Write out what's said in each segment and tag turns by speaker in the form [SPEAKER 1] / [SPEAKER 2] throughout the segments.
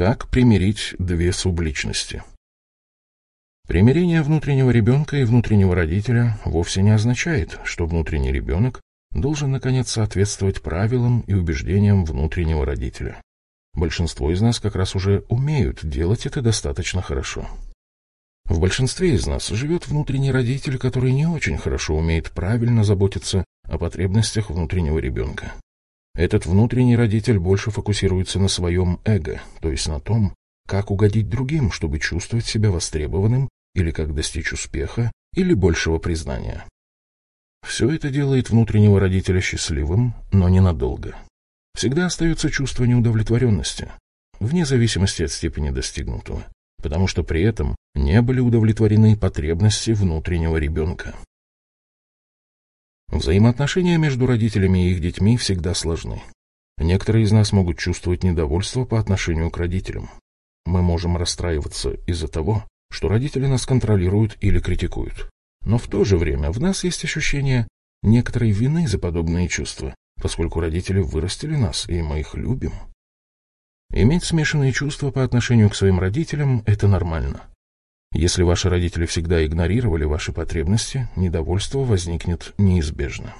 [SPEAKER 1] Как примирить две субличности? Примирение внутреннего ребенка и внутреннего родителя вовсе не означает, что внутренний ребенок должен, наконец, соответствовать правилам и убеждениям внутреннего родителя. Большинство из нас как раз уже умеют делать это достаточно хорошо. В большинстве из нас живет внутренний родитель, который не очень хорошо умеет правильно заботиться о потребностях внутреннего ребенка. Этот внутренний родитель больше фокусируется на своем эго, то есть на том, как угодить другим, чтобы чувствовать себя востребованным, или как достичь успеха, или большего признания. Все это делает внутреннего родителя счастливым, но ненадолго. Всегда остается чувство неудовлетворенности, вне зависимости от степени достигнутого потому что при этом не были удовлетворены потребности внутреннего ребенка. Взаимоотношения между родителями и их детьми всегда сложны. Некоторые из нас могут чувствовать недовольство по отношению к родителям. Мы можем расстраиваться из-за того, что родители нас контролируют или критикуют. Но в то же время в нас есть ощущение некоторой вины за подобные чувства, поскольку родители вырастили нас, и мы их любим. Иметь смешанные чувства по отношению к своим родителям – это нормально. Если ваши родители всегда игнорировали ваши потребности, недовольство возникнет неизбежно.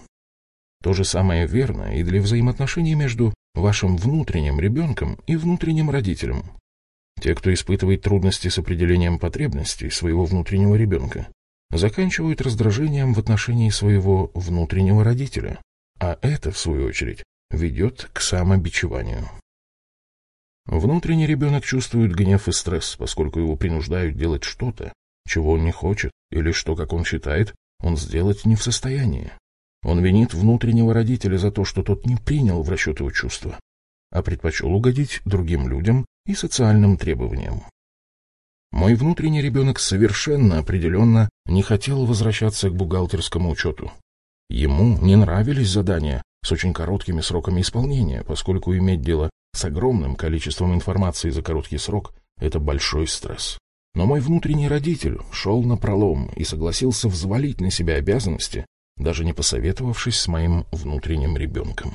[SPEAKER 1] То же самое верно и для взаимоотношений между вашим внутренним ребенком и внутренним родителем. Те, кто испытывает трудности с определением потребностей своего внутреннего ребенка, заканчивают раздражением в отношении своего внутреннего родителя, а это, в свою очередь, ведет к самобичеванию. Внутренний ребенок чувствует гнев и стресс, поскольку его принуждают делать что-то, чего он не хочет, или что, как он считает, он сделать не в состоянии. Он винит внутреннего родителя за то, что тот не принял в расчет его чувства, а предпочел угодить другим людям и социальным требованиям. Мой внутренний ребенок совершенно определенно не хотел возвращаться к бухгалтерскому учету. Ему не нравились задания с очень короткими сроками исполнения, поскольку иметь дело с огромным количеством информации за короткий срок – это большой стресс. Но мой внутренний родитель шел на пролом и согласился взвалить на себя обязанности, даже не посоветовавшись с моим внутренним ребенком.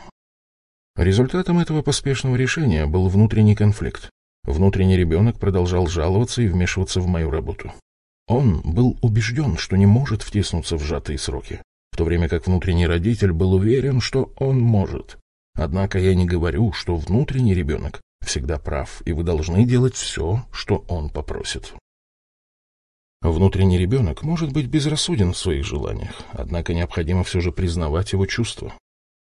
[SPEAKER 1] Результатом этого поспешного решения был внутренний конфликт. Внутренний ребенок продолжал жаловаться и вмешиваться в мою работу. Он был убежден, что не может втиснуться в сжатые сроки, в то время как внутренний родитель был уверен, что он может. Однако я не говорю, что внутренний ребенок всегда прав, и вы должны делать все, что он попросит. Внутренний ребенок может быть безрассуден в своих желаниях, однако необходимо все же признавать его чувства.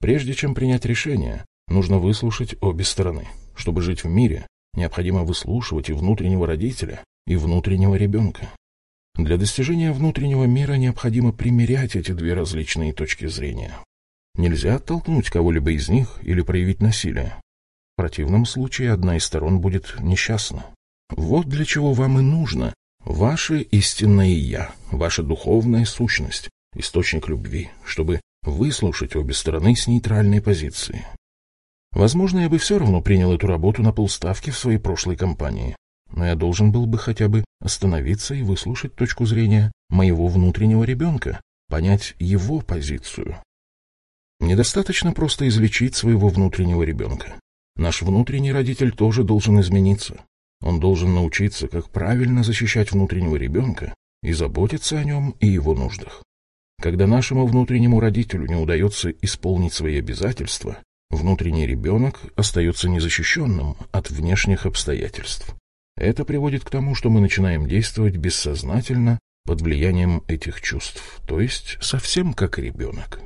[SPEAKER 1] Прежде чем принять решение, нужно выслушать обе стороны. Чтобы жить в мире, необходимо выслушивать и внутреннего родителя, и внутреннего ребенка. Для достижения внутреннего мира необходимо примерять эти две различные точки зрения. Нельзя оттолкнуть кого-либо из них или проявить насилие. В противном случае одна из сторон будет несчастна. Вот для чего вам и нужно ваше истинное «я», ваша духовная сущность, источник любви, чтобы выслушать обе стороны с нейтральной позиции. Возможно, я бы все равно принял эту работу на полставки в своей прошлой компании, но я должен был бы хотя бы остановиться и выслушать точку зрения моего внутреннего ребенка, понять его позицию. Недостаточно просто излечить своего внутреннего ребенка. Наш внутренний родитель тоже должен измениться. Он должен научиться, как правильно защищать внутреннего ребенка и заботиться о нем и его нуждах. Когда нашему внутреннему родителю не удается исполнить свои обязательства, внутренний ребенок остается незащищенным от внешних обстоятельств. Это приводит к тому, что мы начинаем действовать бессознательно под влиянием этих чувств, то есть совсем как ребенок.